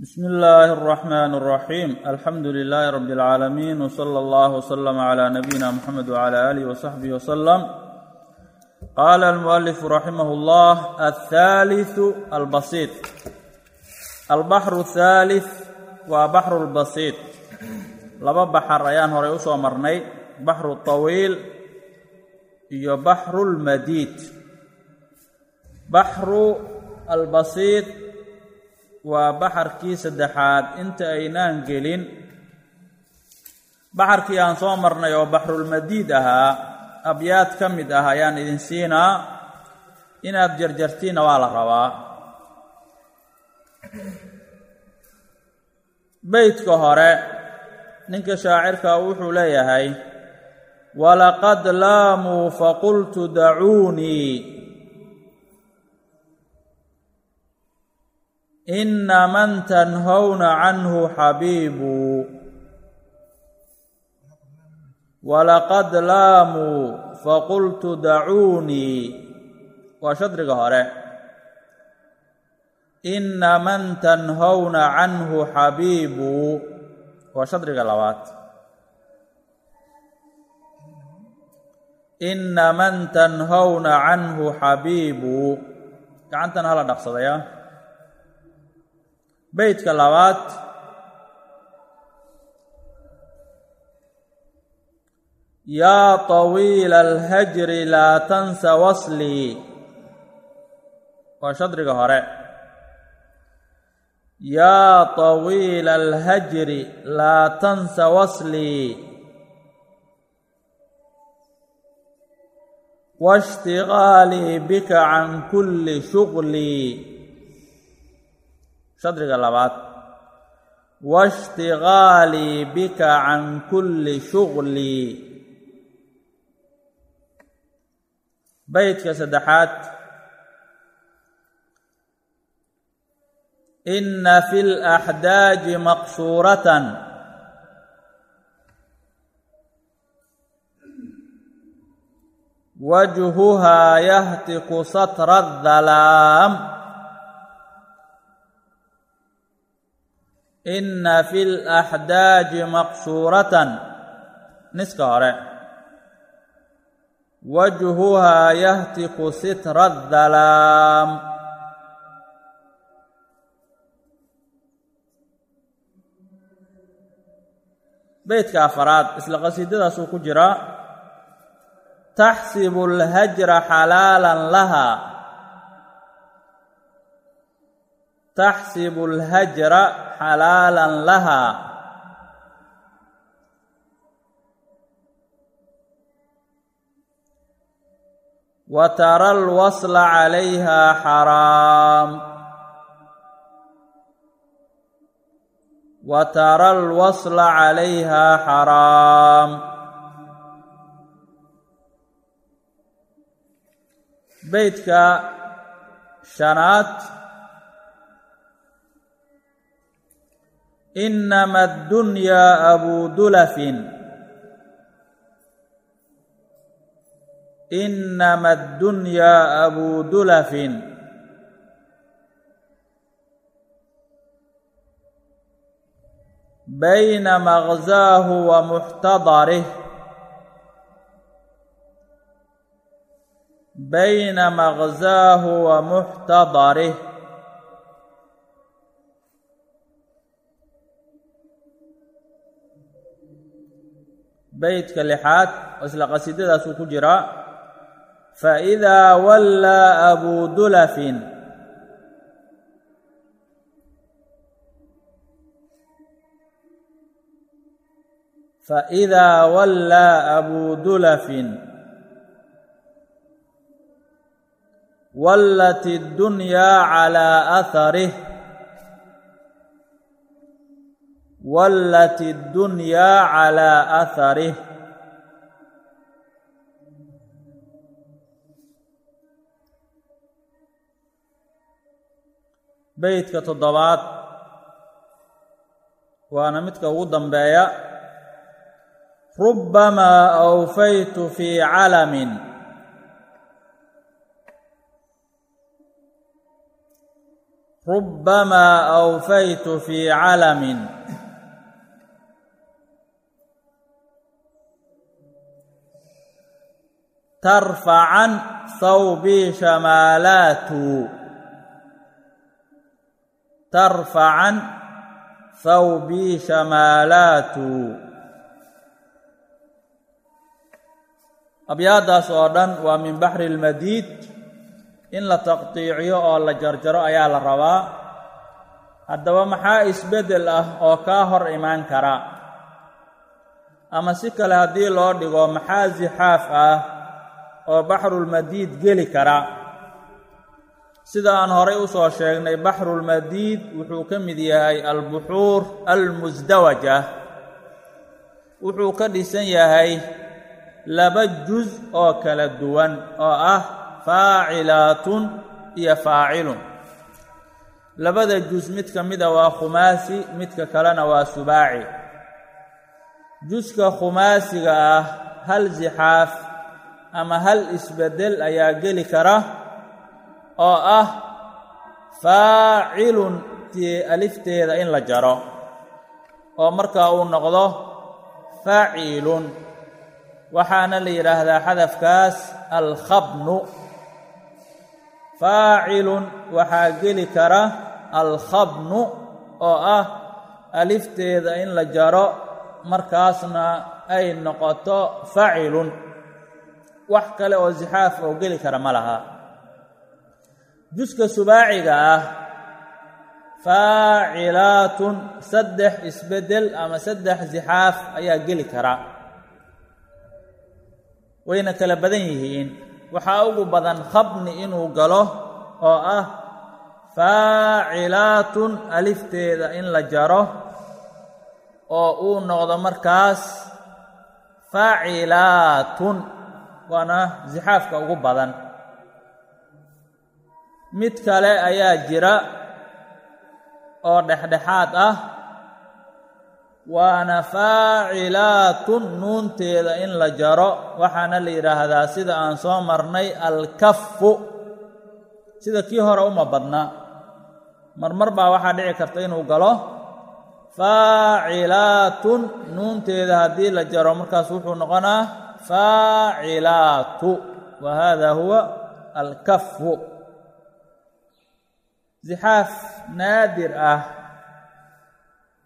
بسم الله الرحمن الرحيم الحمد لله رب العالمين وصلى الله وسلم على نبينا محمد وعلى آله وصحبه وسلم قال المؤلف رحمه الله الثالث البسيط البحر الثالث وبحر البسيط laba baxar ayaan horay u soo marnay baxru طawiil iyo baxru اlmadiid baxru albasiid waa baxarkii saddexaad inta aynaan gelin. Baxarkii aan soo marnay oo baxrulmadiid ahaa abyaad ka mid ah ayaan idin siinaa. Inaad jarjartiinna waa la rabaa. Beytka hore ninka shaacirka wuxuu leeyahay walaqad laamuu faqultu dacuunii ina man tanhowna canhu xabiibu walaqad laamuu faqultu dacuunii waa shadriga hore. Ina man tanhowna canhu xabiibu waa shadriga labaad. Ina man tanhowna canhu xabiibu gacantan hala dhaqsadaya beytka labaad yaa طawiila alhajri laa tansa waslii waa shadriga hore yaa طawiila alhajri laa tansa waslii waاshtiqaalii bika can kulli shuqlii sadriga labaad waishtiqaalii bika can kulli shuglii beytka saddexaad ina fi laxdaaji maqsuuratan wajhuhaa yahtiku satra adalaam inna fi laxdaaji maqsuuratan niska hore. Wajhuhaa yahtiku sitra adalaam beytka afaraad isla qasiidadaasuu ku jira. Taxsibu alhajra xalaalan lahaa taxsibu alhajra xalaalan laha. Wa tara alwasla calayha xaraam wa tara alwasla calayha xaraam beytka shanaad inama addunyaa abudulafin inama addunyaa abudulafin bayna maqzaahu wa muxtadarih bayna maqzaahu wa muxtadarih beytka lixaad oo isla qasiidadaasuu ku jiraa faidaa wallaa abudulafin faidaa wallaa abudulafin wallat اddunyaa calaa aharih wallat dunya calىa aharih beydka toddobaad waana midka ugu dambeeya rubbamaa awfaytu fii calamin rubbamaa awfaytu fii calamin tarfacan sawbii shamaalaatu tarfacan sawbii shamaalaatu abyaadaas oo dhan waa min baxri ilmadiid in la taqtiiciyo oo la jarjaro ayaa la rabaa. Haddaba maxaa isbeddel ah oo kaa hor imaan kara? Ama si kale haddii loo dhigo maxaa sixaaf ah oo baxrulmadiid geli kara. Sida aan horay u soo sheegnay baxrulmadiid wuxuu ka mid yahay albuxuur almusdawaja wuxuu ka dhisan yahay laba juz oo kala duwan oo ah faacilaatun iyo faacilun. Labada juz mid ka mida waa khumaasi midka kalena waa subaaci. Juska khumaasiga ah hal sixaaf ama hal isbeddel ayaa geli kara oo ah faacilun alifteeda in la jaro oo markaa uu noqdo faacilun. Waxaana la yidhaahdaa xadafkaas alkhabnu. Faacilun waxaa geli kara alkhabnu oo ah alifteeda in la jaro markaasna ay noqoto facilun wax kale oo sixaaf oo geli kara ma laha. Juska subaaciga ah faacilaatun saddex isbeddel ama saddex sixaaf ayaa geli kara. Wayna kala badan yihiin. Waxaa ugu badan khabni inuu galo oo ah faacilaatun alifteeda in la jaro oo uu noqdo markaas faacilaatun waana sixaafka ugu badan. Mid kale ayaa jira oo dhexdhexaad ah waana faacilaatun nuunteeda in la jaro waxaana la yidhaahdaa sida aan soo marnay alkafu sida kii hore uma badna. Marmar baa waxaa dhici karta inuu galo. Faacilaatun nuunteeda haddii la jaro markaas wuxuu noqonaa faacilaatu wa hada huwa alkafu sixaaf naadir ah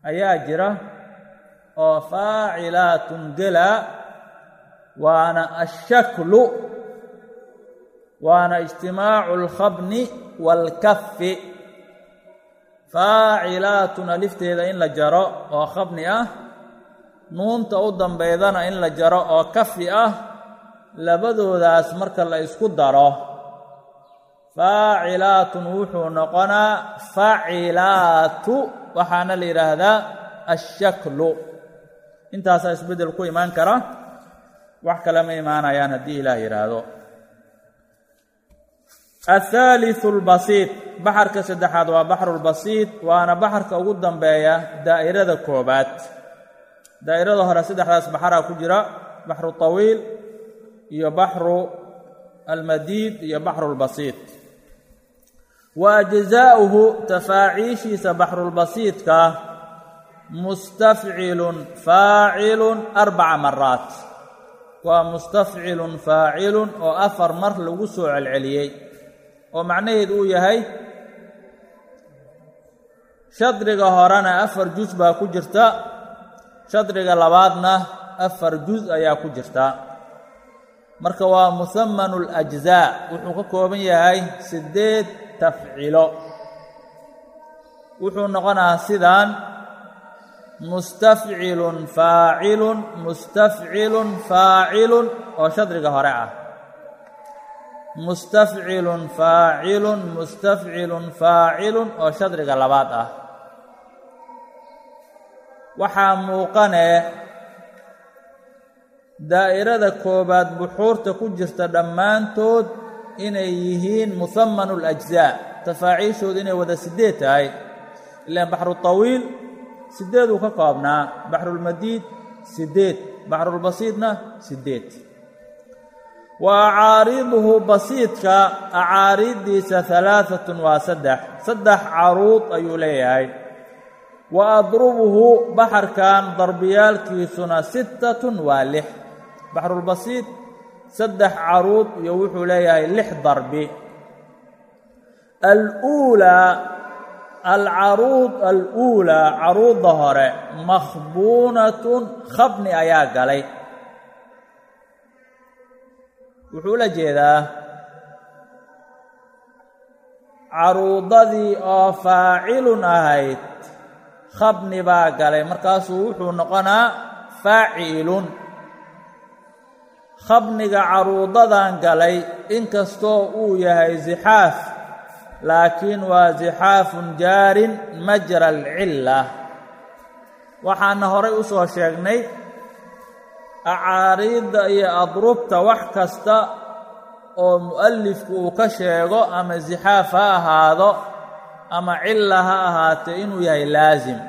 ayaa jira oo faacilaatun gela waana ashaklu waana ijtimaacu alkhabni waalkafi faacilaatun alifteeda in la jaro oo khabni ah nuunta u dambaydana in la jaro oo kafi ah labadoodaas marka la isku daro faacilaatun wuxuu noqonaa facilaatu waxaana la yidhaahdaa ashaklu. Intaasaa isbeddel ku imaan kara wax kale ma imaanayaan haddii ilaah yidhaahdo. Athaalithu albasiid baxarka saddexaad waa baxrulbasiid waana baxarka ugu dambeeya daa'irada koobaad daa'irada hore saddexdaas baxaraa ku jira baxru tawiil iyo baxru almadiid iyo baxrulbasiid wa ajzaa'uhu tafaaciishiisa baxrulbasiidka mustafcilun faacilun arbaca maraat waa mustafcilun faacilun oo afar mar lagu soo celceliyey. Oo macnaheedu uu yahay shadriga horena afar juz baa ku jirta shadriga labaadna afar juz ayaa ku jirta. Marka waa muhamanu alajzaa wuxuu ka kooban yahay siddeed tafcilo. Wuxuu noqonaa sidaan mustafcilun faacilun mustafcilun faacilun oo shadriga hore ah. Mustafcilun faacilun mustafcilun faacilun oo shadriga labaad ah waxaa muuqanee daa'irada koobaad buxuurta ku jirta dhammaantood inay yihiin muhamanu alajzaa tafaaciishoodu inay wada siddeed tahay. Ilaan baxru tawiil siddeeduu ka koobnaa. Baxrulmadiid siddeed baxrulbasiidna siddeed wa acaariiduhu basiidka acaariiddiisa halaaatun waa saddex. Saddex caruud ayuu leeyahay wa adrubuhu baxarkan darbiyaalkiisuna sittatun waa lix baxrulbasiid saddex caruud iyo wuxuu leeyahay lix darbi aluulaa alcaruud aluulaa caruudda hore makhbuunatun khabni ayaa galay wuxuu la jeedaa caruudadii oo faacilun ahayd khabni baa galay. Markaasuu wuxuu noqonaa faacilun. Khabniga caruudadan galay inkastoo uu yahay zixaaf laakiin waa zixaafun jaarin majra alcilla. Waxaana horay u soo sheegnay acaariidda iyo adrubta wax kasta oo mu'alifku uu ka sheego ama zixaaf ha ahaado ama cilla ha ahaatee inuu yahay laasim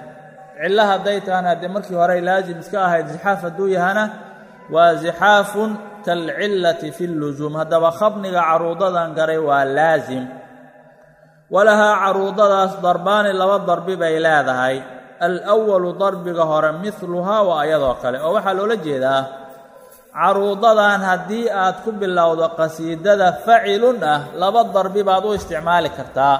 cillo hadday tahana haddee markii horey laasim iska ahayd zixaaf hadduu yahana waa zixaafun kalcillati fi llusuum haddaba khabniga caruudadan garay waa laasim walahaa caruudadaas darbaani laba darbi bay leedahay. Alwalu darbiga hore midluhaa waa ayadoo kale. Oo waxaa loola jeedaa caruudadan haddii aad ku bilowdo qasiidada facilun ah laba darbi baad u isticmaali kartaa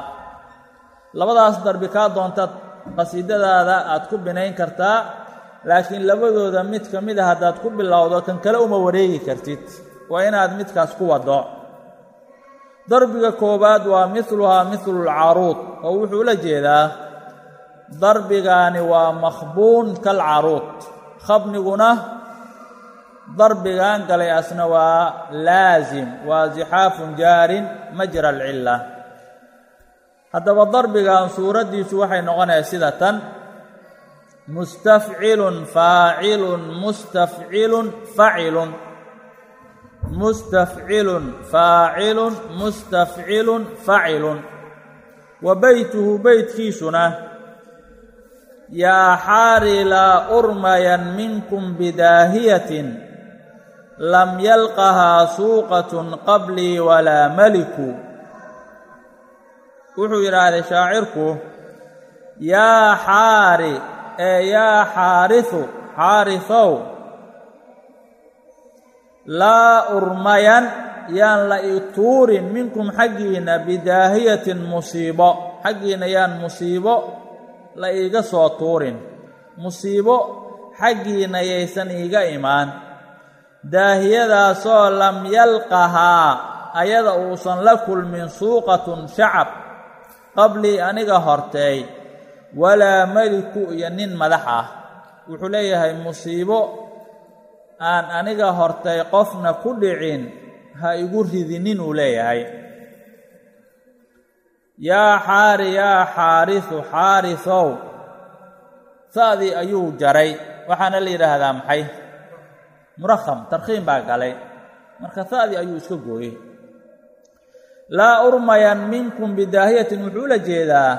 labadaas darbi kaa doontaad qasiidadaada aad ku binayn kartaa laakiin labadooda mid ka mid a haddaad ku bilowdo kan kale uma wareegi kartid. Waa inaad midkaas ku waddo. Darbiga koowaad waa midluhaa midlulcaruud oo wuxuu la jeedaa darbigaani waa makhbuun kalcaruud khabniguna darbigan galay asna waa laasim waa zixaafun jaarin majra alcilla haddaba darbigan suuraddiisu waxay noqonaysaa sida tan. Mustafcilun faacilun mustafcilun facilun mustafcilun faacilun mustafcilun facilun wa beytuhu beytkiisuna yaa xaari laa urmayan minkum bidaahiyatin lam yalqahaa suuqatun qablii walaa maliku wuxuu yidhaahday shaacirku yaa xaari ee yaa xaarisu xaarisow laa urmayan yaan la i tuurin minkum xaggiinna bidaahiyatin musiibo xaggiinna yaan musiibo la iiga soo tuurin. Musiibo xaggiinna yaysan iiga imaan. Daahiyadaasoo lam yalqahaa ayada uusan la kulmin suuqatun shacab qablii aniga horteey walaa meliku iyo nin madax ah. Wuxuu leeyahay musiibo aan aniga hortay qofna ku dhicin ha igu ridinin uu leeyahay. Yaa xaari yaa xaarisu xaarisow sa'dii ayuu jaray. Waxaana la yidhaahdaa maxay? Murakham tarkhiim baa galay. Marka sa'dii ayuu iska gooyey laa urmayan minkum bidaahiyatin wuxuu la jeedaa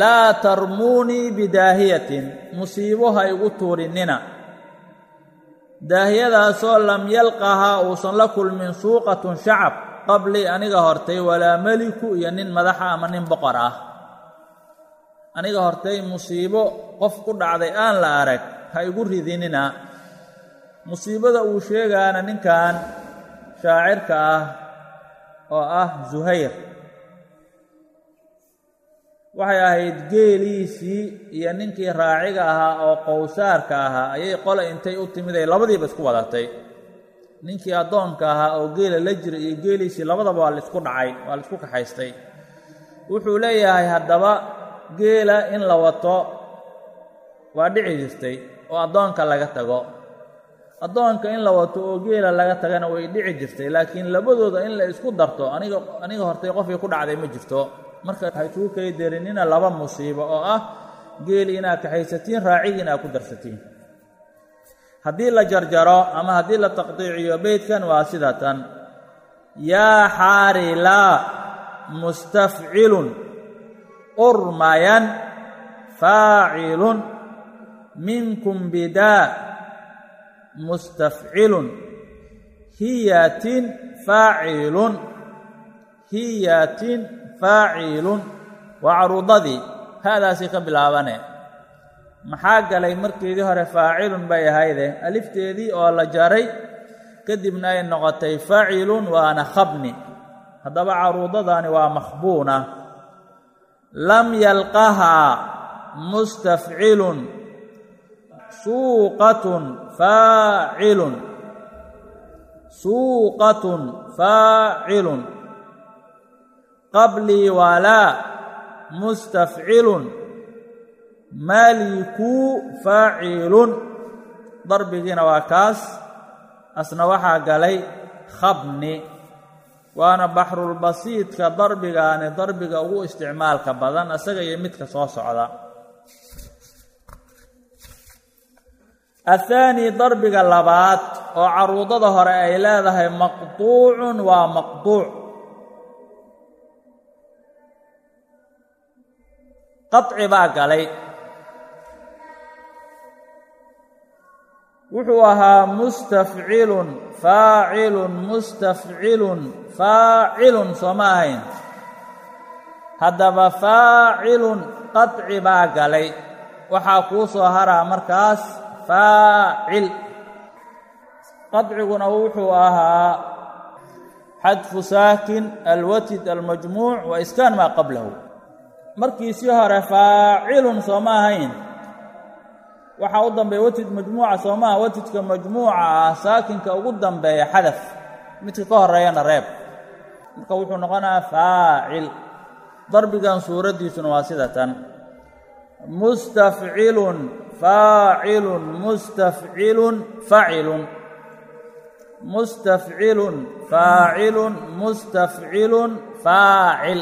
laa tarmuunii bidaahiyatin musiibo ha igu tuurinnina. Daahiyadaasoo lam yalqahaa uusan la kulmin suuqatun shacab qablii aniga hortay walaa meliku iyo nin madaxa ama nin boqor ah. Aniga hortay musiibo qof ku dhacday aan la arag ha igu ridinina musiibada uu sheegaana ninkan shaacirka ah oo ah zuhayr. Waxay ahayd geeliisii iyo ninkii raaciga ahaa oo qowsaarka ahaa. Ayay qole intay u timid ay labadiiba isku wadatay. Ninkii addoonka ahaa oo geela la jira iyo geeliisii labadaba waa la isku dhacay waa la isku kaxaystay. Wuxuu leeyahay haddaba geela in la wato waa dhici jirtay oo addoonka laga tago addoonka in la wato oo geela laga tagana way dhici jirtay laakiin labadooda in la isku darto aniga aniga hortay qofkii ku dhacday ma jirto. Marka waxay isugu kala derinina laba musiibo oo ah geeli inaad kaxaysatiin raacigi inaad ku darsatiin. Haddii la jarjaro ama haddii la taqdiiciyo beydkan waa sida tan. Yaa xaarilaa mustafcilun urmayan faacilun minkum bidaa mustafcilun hiyatin faacilun hiyatin faacilun waa caruudadii hadaasii ka bilaabane. Maxaa galay markeedii hore faacilun bay ahayde alifteedii oo la jaray kadibna ay noqotay facilun waana khabni. Haddaba caruudadani waa makhbuuna. Lam yalqahaa mustafcilun suuqatun faacilun suuqatun faacilun qablii walaa mustafcilun malikuu faacilun darbigiina waa kaas asna waxaa galay khabni. Waana baxrulbasiidka darbigaani darbiga ugu isticmaalka badan isaga iyo midka soo socda athaani darbiga labaad oo caruudada hore ay leedahay maqtuucun waa maqtuuc qaci baa galay. Wuxuu ahaa mustafcilun faacilun mustafcilun faacilun soo ma ahayn. Haddaba faacilun qaci baa galay. Waxaa kuu soo haraa markaas faacil. Qadciguna wuxuu ahaa xadfu saakin alwatid almajmuuc wa iskaan maa qablahu. Markiisii hore faacilun soo ma ahayn. Waxaa u dambeeya watid majmuuca soo maaha watidka majmuuca ah saakinka ugu dambeeya xadaf. Midka ka horeeyana reeb. Marka wuxuu noqonayaa faacil. Darbigan suuraddiisuna waa sida tan mustafcilun faacilun mustafcilun facilun mustafcilun faacilun mustafcilun faacil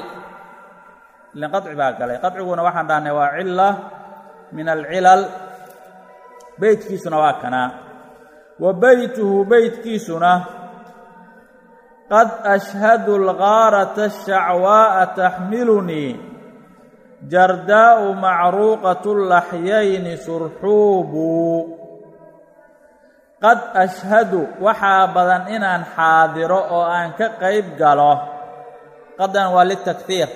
ilan qaci baa galay qaciguna waxaan dhahnay waa cila min alcilal beytkiisuna waa kanaa wa beytuhu beytkiisuna qad ashhadu algaarata ashacwaa'a taxmilunii jardaa'u macruuqatu laxyayni surxuubu. Qad ashhadu waxaa badan inaan xaadiro oo aan ka qayb galo. Qadan waa litakhiir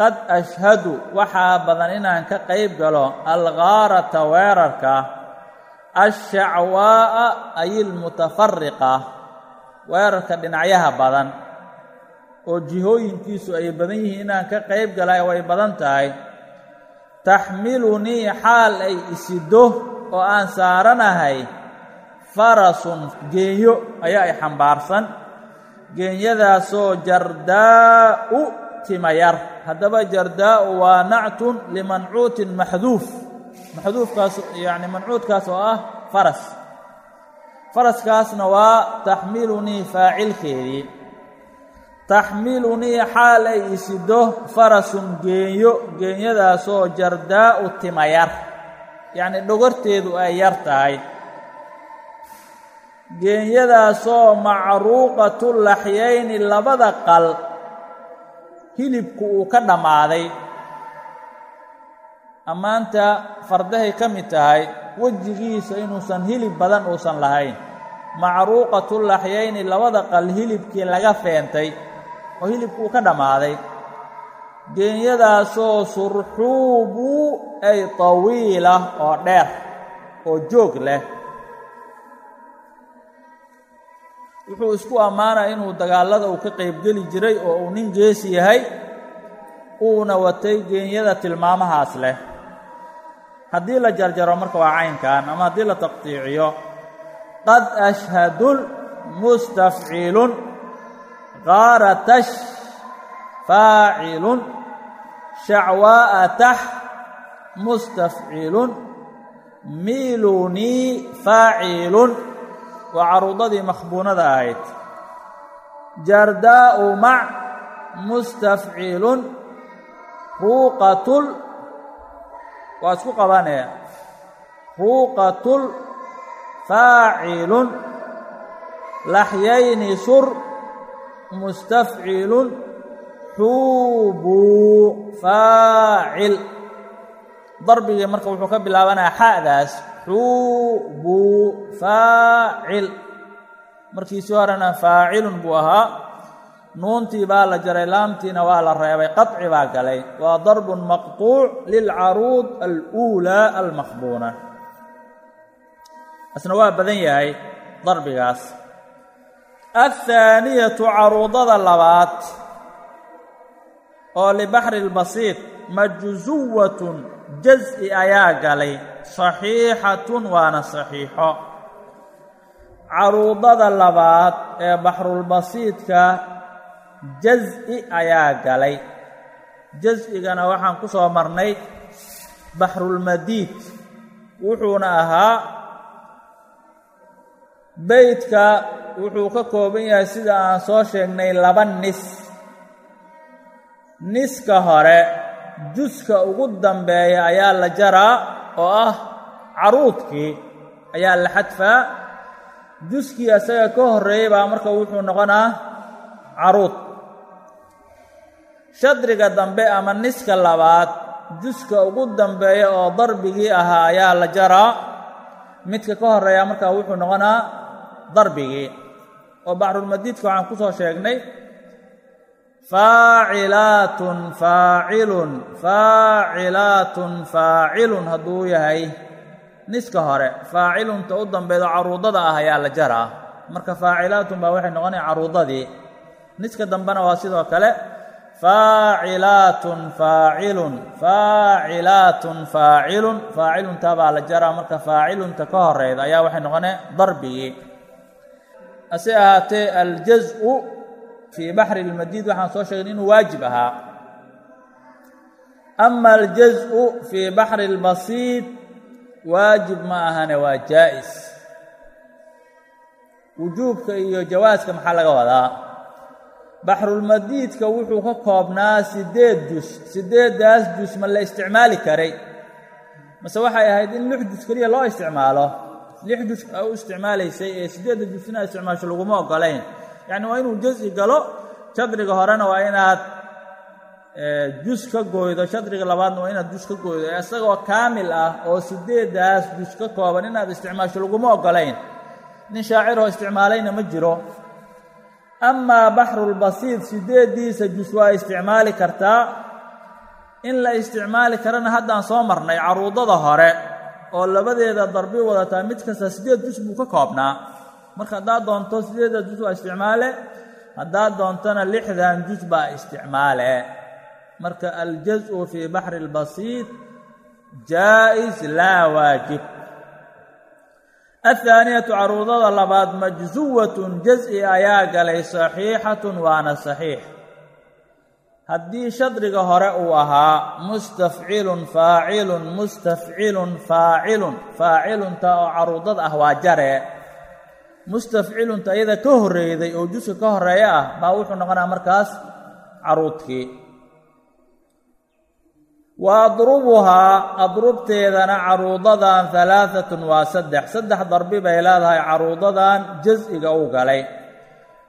qad ashhadu waxaa badan inaan ka qayb galo algaarata weerarka. Ashacwaa'a ay ilmutafariqa weerarka dhinacyaha badan oo jihooyinkiisu ay badan yihiin inaan ka qayb gala way badan tahay. Taxmilunii xaal ay isido oo aan saaranahay. Farasun geenyo ayaa ay xambaarsan. Geenyadaasoo jardaa'u timayar haddaba jardaa'u waa nactun limancuutin maxduuf. Maxduufkaas yacni mancuudkaas oo ah faras. Faraskaasna waa taxmilunii faacilkeedii taxmilunii xaal ay isido farasun geenyo geenyadaasoo jardaa'u timayar yacni dhogorteedu ay yar tahay. Geenyadaasoo macruuqatu laxyayni labada qal hilibku uu ka dhammaaday. Ammaanta fardahay ka mid tahay wejigiisa inuusan hilib badan uusan lahayn. Macruuqatu laxyayni labada qal hilibkii laga feentay oo hilibku ka dhammaaday. Geenyadaasoo surxuubu ay tawiila oo dheer oo joog leh. Wuxuu isku ammaanaya inuu dagaallada uu ka qaybgeli jiray oo uu nin geesi yahay uuna watay geenyada tilmaamahaas leh. Haddii la jarjaro marka waa caynkan ama haddii la taqtiiciyo qad ashhadul mustafcilun qaaratash faacilun shacwaa'a tax mustafcilun miilunii faacilun waa caruudadii makhbuunada ahayd. Jardaa'u mac mustafcilun ruuqatul waa isku qabanaya ruuqatul faacilun laxyayni sur mustafcilun xuubuu faacil darbigii marka wuxuu ka bilaabanayaa xa'daas xuubuu faacil markiisii horena faacilun buu ahaa nuuntii baa la jaray laamtiina waa la reebay qaطci baa galay waa darbun maqطuuc lilcaruud aluulaa almaqbuuna asna waa badan yahay darbigaas athaaniyatu caruudada labaad oo libaxri اlbasiid majsuwatun jaz'i ayaa galay saxiixatun waana saxiixo caruudada labaad ee baxrulbasiidka jaz'i ayaa galay jaz'igana waxaan ku soo marnay baxrulmadiid wuxuuna ahaa beydka wuxuu ka kooban yahay sida aan soo sheegnay laba nis. Niska hore juska ugu dambeeya ayaa la jaraa oo ah caruudkii ayaa la xadfaa. Juskii isaga ka horreeyey baa marka wuxuu noqonaa caruud shadriga dambe ama niska labaad juska ugu dambeeya oo darbigii ahaa ayaa la jaraa. Midka ka horreeya markaa wuxuu noqonaa darbigii oo baxrulmadiidka waxaan ku soo sheegnay faacilaatun faacilun faacilaatun faacilun hadduu yahay niska hore. Faacilunta u dambeedo caruudada ah ayaa la jaraa. Marka faacilaatun baa waxay noqonaya caruudadii. Niska dambena waa sidoo kale faacilaatun faacilun faacilaatun faacilun faaciluntaa baa la jaraa. Marka faacilunta ka horeyda ayaa waxay noqonaya darbigii hase ahaatee aljaz'u fii baxri اlmadiid waxaan soo sheegnay inuu waajib ahaa. Ama aljaz'u fii baxri اlbasiid waajib ma ahane waa jaa'is. Wujuubka iyo jawaaska maxaa laga wadaa? Baxrulmadiidka wuxuu ka koobnaa siddeed jus siddeeddaas jus ma la isticmaali karay. Mase waxay ahayd in lix jus keliya loo isticmaalo lix jus a u isticmaalaysay ee siddeedda jus inaad isticmaasho laguma ogolayn yacni waa inuu jasi galo shadriga horena waa inaad jus ka gooydo shadriga labaadna waa inaad jus ka gooydo. Isagoo kaamil ah oo siddeeddaas jus ka kooban inaad isticmaasho laguma ogolayn nin shaaciroo isticmaalayna ma jiro. Amaa baxrulbasiid siddeeddiisa jus waa isticmaali kartaa. In la isticmaali karana haddaan soo marnay caruudada hore oo labadeeda darbi wadataa mid kasta siddeed jus buu ka koobnaa. Marka haddaad doonto siddeedda jus waa isticmaale haddaad doontona lixdan jus baa isticmaale. Marka aljaz'u fii baxri اlbasiid jaa'is laa waajib. Athaaniyatu caruudada labaad majsuwatun jaz'i ayaa galay saxiixatun waana saxiix haddii shadriga hore uu ahaa mustafcilun faacilun mustafcilun faacilun faacilunta oo caruudad ah waa jare. Mustafcilunta iyada ka horreeyday oo juska ka horreeya ah baa wuxuu noqonaa markaas caruudkii. Wa adrubuhaa adrubteedana caruudadan halaaatun waa saddex. Saddex darbi bay leedahay caruudadan jas'iga u galay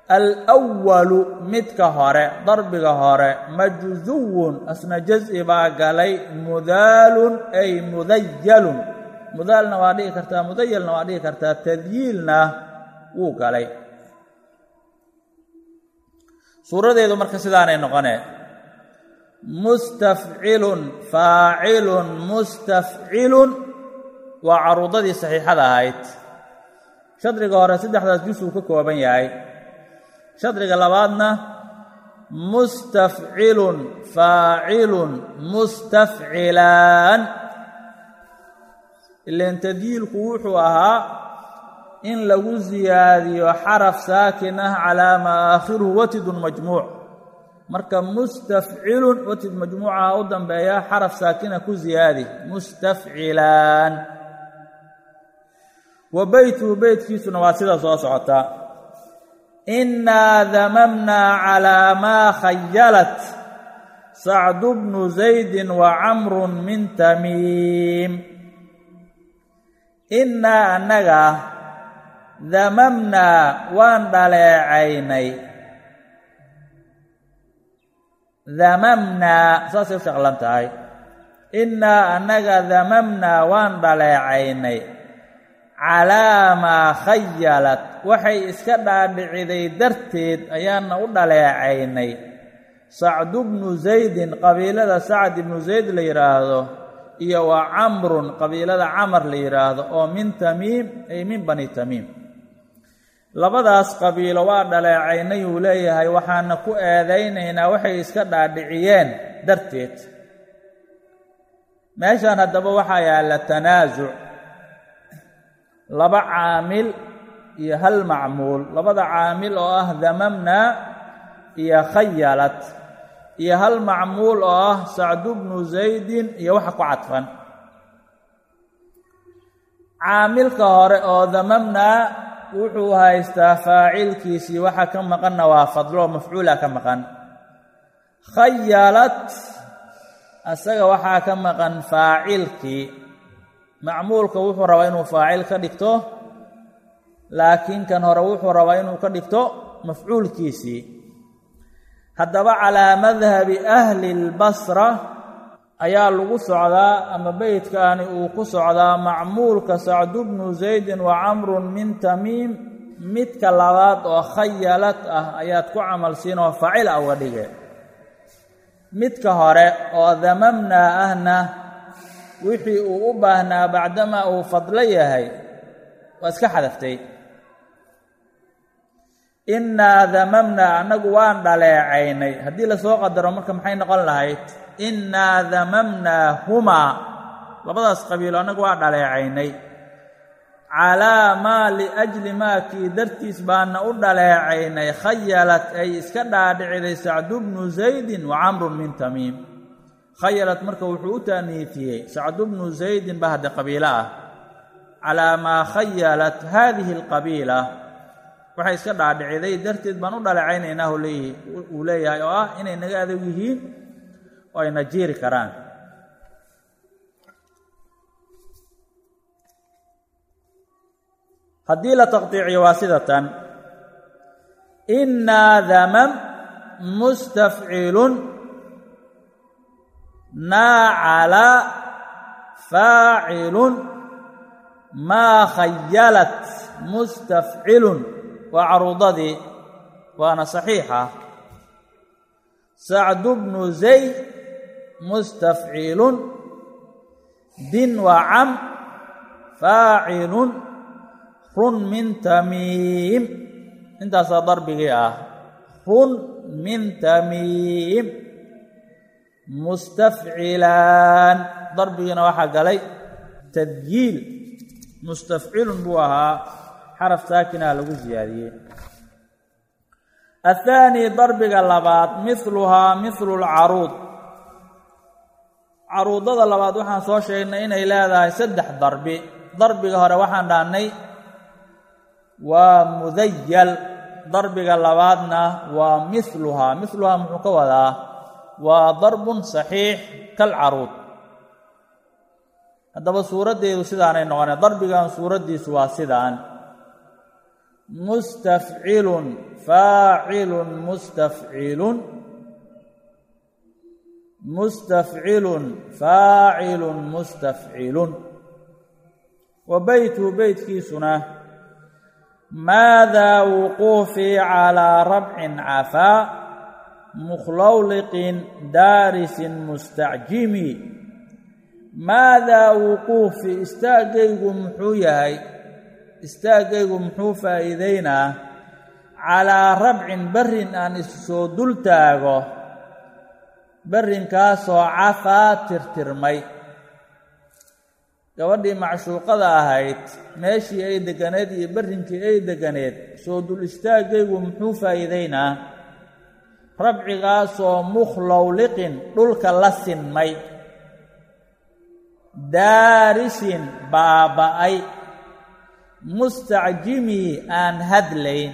alwalu midka hore darbiga hore majzuwun asna jas'i baa galay mudaalun ay mudayalun mudaalna waa dhigi kartaa mudayalna waa dhigi kartaa tadyiilna wuu galay suuradeedu marka sidaanay noqonee mustafcilun faacilun mustafcilun waa caruudadii saxiixada ahayd shadriga hore saddexdaas jus uu ka kooban yahay shadriga labaadna mustafcilun faacilun mustafcilaan ileen tadyiilku wuxuu ahaa in lagu siyaadiyo xaraf saakin ah calaa maa aakhiruhu watidun majmuuc. Marka mustafcilun watid majmuucaha u dambeeya xaraf saakina ku siyaadi mustafcilaan wa beytuhu beytkiisuna waa sida soo socota innaa damamnaa calaa maa khayalat sacdu bnu zaydin wa camrun min tamiim innaa annaga damamnaa waan dhaleecaynay damamnaa saasay u shaqlan tahay innaa annaga damamnaa waan dhaleecaynay calaa maa khayalad waxay iska dhaadhiciday darteed ayaana u dhaleecaynay. Sacdu bnu zaydin qabiilada sacd ibnu zayd la yidhaahdo iyo wa camrun qabiilada camar la yidhaahdo oo min tamiim ay min bani tamiim. Labadaas qabiilo waa dhaleecaynay uu leeyahay waxaana ku eedaynaynaa waxay iska dhaadhiciyeen darteed. Meeshan haddaba waxaa yaalla tanaasuc laba caamil iyo hal macmuul labada caamil oo ah damamnaa iyo khayalad iyo hal macmuul oo ah sacdu bnu zaydin iyo waxa ku cadfan. Caamilka hore oo damamnaa wuxuu haystaa faacilkiisii waxa ka maqanna waa fadlo mafcuula ka maqan. Khayalad asaga waxaa ka maqan faacilkii. Macmuulka wuxuu rabaa inuu faacil ka dhigto laakiin kan hore wuxuu rabaa inuu ka dhigto mafcuulkiisii. Haddaba calaa madhabi ahli lbasra ayaa lagu socdaa ama beytkaani uu ku socdaa macmuulka sacdu bnu zaydin wa camrun min tamiim. Midka labaad oo khayalad ah ayaad ku camal siinoo faacil a uga dhige. Midka hore oo damamnaa ahna wixii uu u baahnaa bacdamaa uu fadlo yahay waa iska xadaftay innaa damamnaa annagu waan dhaleecaynay. Haddii la soo qadaro marka maxay noqon lahayd? Innaa damamnaahumaa labadaas qabiilo annagu waa dhaleecaynay. Calaa maa liajli maakii dartiis baana u dhaleecaynay khayalad ay iska dhaadhiciday sacdu bnu zaydin wa camrun min tamiim. Khayalad marka wuxuu u taaniifiyey sacdu bnu zaydin ba hadde qabiilo ah. Calaa maa khayalat haadihi alqabiila waxay iska dhaadhiciday darteed baan u dhaleecaynaynaa uu leeyahay oo ah inay naga adag yihiin oo ayna jiiri karaan. Haddii la taqdiiciyo waa sida tan. Innaa damam mustafcilun naacala faacilun maa khayalat mustafcilun waa caruudadii waana saxiixa. Sacdu bnu zayd mustafcilun din waa cam faacilun run min tamiim. Intaasaa darbigii ah. Run min tamiim. Mustafcilaan. Darbigiina waxaa galay tadyiil. Mustafcilun buu ahaa xaraf saakinaha lagu siyaadiyey athaani darbiga labaad miluhaa milu lcaruud caruudada labaad waxaan soo sheegnay inay leedahay saddex darbi. Darbiga hore waxaan dhahnay waa mudayal darbiga labaadna waa miluhaa miluhaa muxuu ka wadaa waa darbun saxiix kalcaruud haddaba suuraddeedu sidaanay noqonay darbigan suuraddiisu waa sidaan mustafcilun faacilun mustafcilun mustafcilun faacilun mustafcilun wa beytuu beytkiisuna maadaa wuquufii calaa rabcin cafaa mukhlawliqin daarisin mustacjimi maadaa wuquufi istaaggaygu muxuu yahay istaaggaygu muxuu faa'iidaynaa? Calaa rabcin berrin aan isu soo dul taago berrinkaasoo cafaa tirtirmay. Gabadhii macshuuqada ahayd meeshii ay deganeed iyo berrinkii ay deganeed soo dul istaaggaygu muxuu faa'iidaynaa? Rabcigaasoo mukhlowliqin dhulka la sinmay. Daarisin baaba'ay mustacjimii aan hadlayn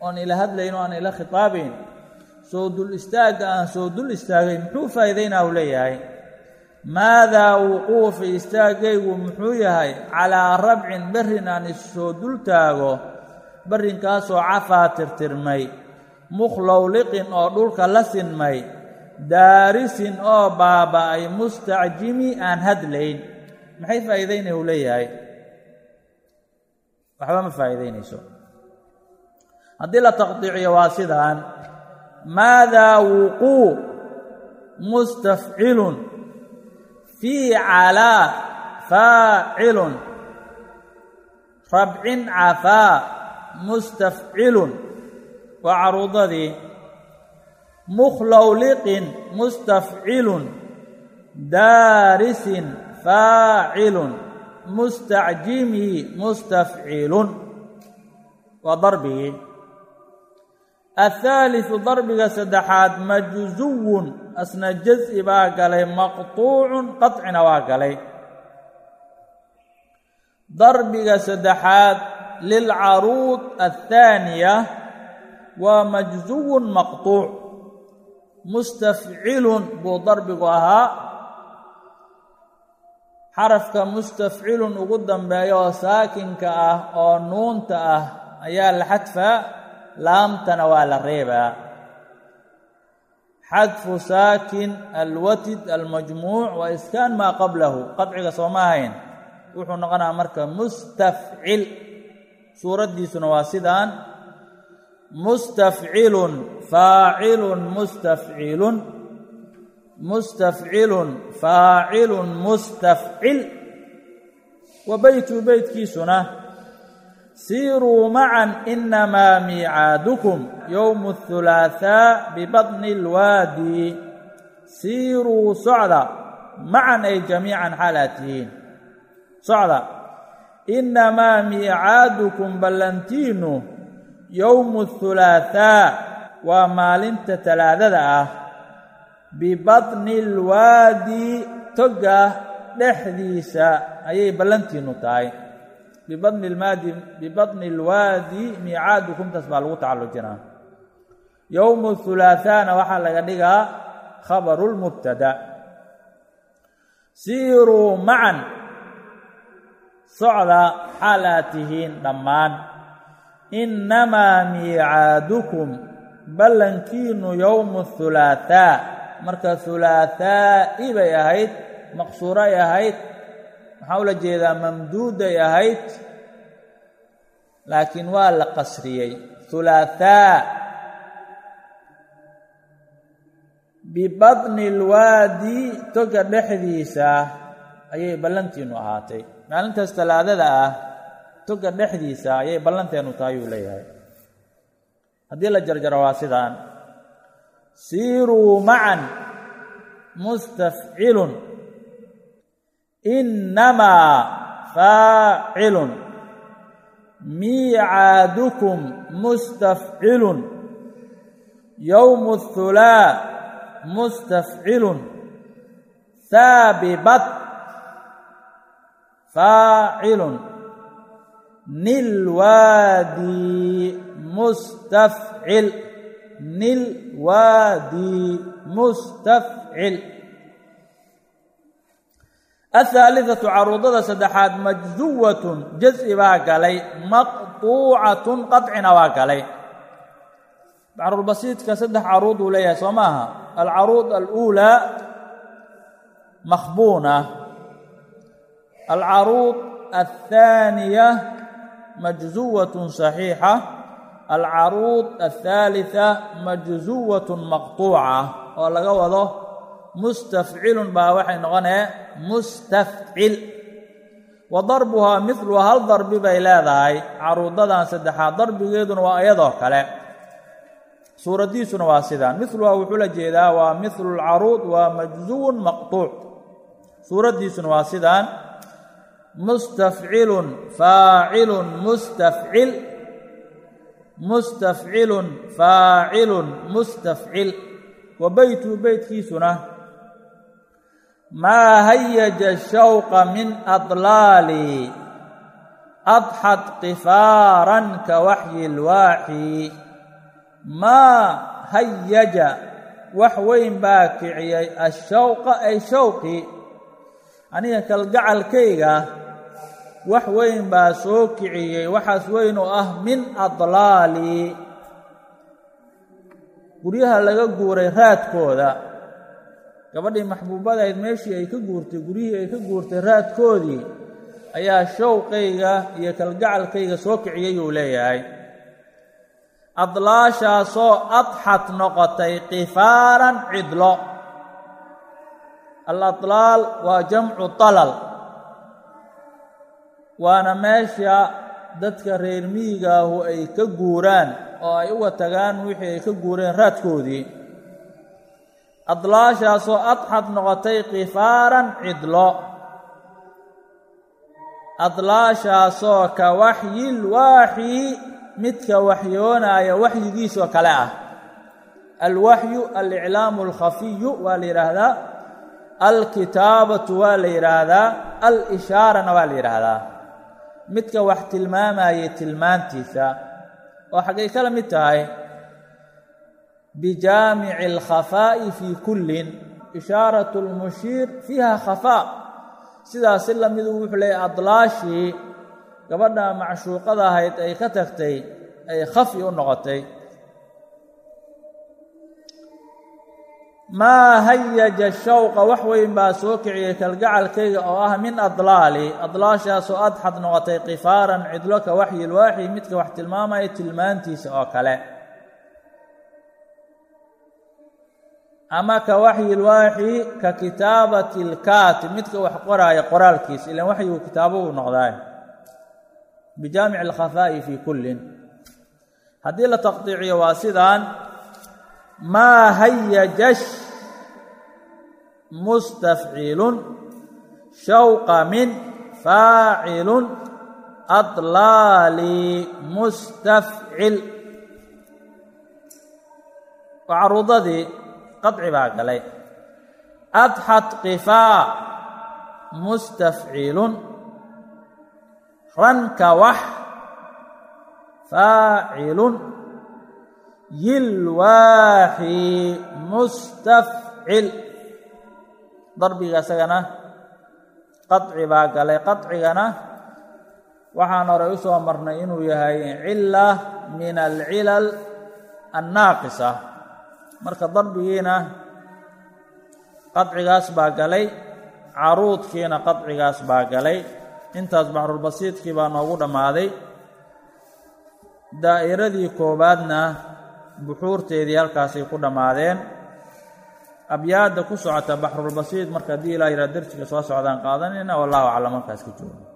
oon ila hadlayn oo aan ila khitaabayn soo dul istaagga aan soo dul istaagay muxuu faa'iidaynaa uu leeyahay? Maadaa wuquufi istaaggaygu muxuu yahay? Calaa rabcin berrin aan issoo dul taago berrinkaasoo cafaa tirtirmay mukhlowliqin oo dhulka la sinmay daarisin oo baaba'ay mustacjimi aan hadlayn. Maxay faa'iidaynaya uu leeyahay waxba ma faa'iidaynayso. Haddii la taqdiiciyo waa sidaan maadaa wuquuc mustafcilun fii calaa faacilun rabcin cafaa mustafcilun waa caruudadii mukhlawliqin mustafcilun daarisin faacilun mustacjimi mustafcilun waa darbigii athaaliثu darbiga saddexaad majzuwun asna jaz'i baa galay maqtuucun qaطcina waa galay darbiga saddexaad lilcaruud athaaniya waa majzuwun maqtuuc mustafcilun buu darbigu ahaa xarafka mustafcilun ugu dambeeya oo saakinka ah oo nuunta ah ayaa la xadfaa laamtana waa la reebaa. Xadfu saakin alwatid almajmuuc wa iskaan maa qablahu qadciga sooma ahayn. Wuxuu noqonaa marka mustafcil suuraddiisuna waa sidaan. Mustafcilun faacilun mustafcilun mustafcilun faacilun mustafcil. Wa beytu beytkiisuna siiruu macan inamaa miicaadukum yowmu athulaathaa bibatni alwaadi siiruu socda macan ay jamiican xaal aad tihiin. Socda innamaa miicaadukum ballantiinu yowmu athulaathaa waa maalinta talaadada ah bibatni alwaadi toga dhexdiisa. Ayay ballantiinu tahay. Bibatni lmaadi bibatni alwaadi baa lagu tacallujinaa yowmu hulaahaana waxaa laga dhigaa khabaru lmubtada siiruu macan socda xaalaa tihiin dhammaan. Innamaa miicaadukum ballankiinnu yowmu hulaahaa marka hulaathaa'i bay ahayd maqsuuray ahayd maxaa ula jeedaa mamduuday ahayd laakiin waa la qasriyey. Hulaahaa bibadni alwaadi toga dhexdiisa ayay ballantiinu ahaatay. Maalintaas talaadada ah toga dhexdiisa ayay ballanteenu tahay uu leeyahay. Haddii la jarjaro waa sidaan siiruu macan mustafcilun. Innamaa faacilun. Miicaadukum mustafcilun. Yowmu اhulaa mustafcilun. Haabibat faacilun. Nilwaadi mustafcil nilwaadi mustafcil. Athaalithatu caruudada saddexaad majduwatun jasi baa galay maqtuucatun qacina waa galay. Baxrulbasiidka saddex caruud uu leeyahay soo maaha? Alcaruud aluulaa makhbuuna alcaruud athaaniya majzuwatun saxiixa alcaruud athaalitha majzuwatun maqtuuca oo laga wado mustafcilun baa waxay noqonee mustafcil. Wa darbuhaa midluha hal darbi bay leedahay. Caruudadan saddexaad darbigeeduna waa iyadoo kale. Suuraddiisuna waa sidaan. Miluha wuxuu la jeedaa waa milu lcaruud waa majzuwun maqtuuc. Suuraddiisuna waa sidaan. Mustafcilun faacilun mustafcil mustafcilun faacilun mustafcil wa beytu beytkiisuna maa hayaja shawqa min adlaali adxad qifaaran ka waxyi lwaaxi maa hayaja wax weyn baa kiciyey ashawqa ay shawqi aniga kalgacalkayga wax weyn baa soo kiciyey waxaas weyn ah min adlaali. Guryaha laga guuray raadkooda. Gabadhii maxbuubadahayd meeshii ay ka guurtay guryihii ay ka guurtay raadkoodii ayaa showqayga iyo kalgacalkayga soo kiciyay uu leeyahay. Adlaashaasoo adxad noqotay qifaaran cidlo. Aladlaal waa jamcu dalal waana meesha dadka reer miyigaahu ay ka guuraan oo ay uga tagaan wixii ay ka guureen raadkoodii. Adlaashaasoo adxad noqotay qifaaran cidlo. Adlaashaasoo ka waxyil waaxyi midka waxyoonaya waxyigiisoo kale ah. Alwaxyu aliclaamu alkhafiyu waa la yidhaahdaa alkitaabatu waa la yidhaahdaa al-ishaarana waa la yidhaahdaa midka wax tilmaamayay tilmaantiisa oo xaggay kala mid tahay bijaamici alkhafaa'i fii kullin ishaaratu lmushiir fiiha khafaa. Sidaas si lamidu wuxuu leeyahy adlaashii gabadha macshuuqada ahayd ay ka tagtay ay khafi u noqotay maa hayaja shawqa wax weyn baa soo kiciyey kalgacalkayga oo ah min adlaali. Adlaashaasoo adxad noqotay qifaaran cidlo ka waxyi lwaaxi midka wax tilmaamaya tilmaantiisa oo kale. Ama ka waxyi lwaaxi ka kitaabati lkaatib midka wax qoraaya qoraalkiisa ilan waxyigu kitaabo uu noqdaay bijaamici alkhafaa'i fii kullin. Haddii la taqdiiciyo waa sidaan maa hayajash mustafcilun shawqa min faacilun adlaali mustafcil caruudadii qaci baa galay. Adxad qifaa mustafcilun ranka wax faacilun yilwaaxi mustafcil. Darbiga isagana qaci baa galay. Qacigana waxaan horey u soo marnay inuu yahay cila min alcilal annaaqisa. Marka darbigiina qacigaas baa galay caruudkiina qacigaas baa galay. Intaas baxrulbasiidkii baa noogu dhammaaday. Daa'iradii koowaadna buxuurteedii halkaasay ku dhammaadeen. Abyaadda ku socota baxrulbasiid marka haddii ilaa yidhaha darsiga soo socdaan qaadanayna wallahu aclam markaas ka jooga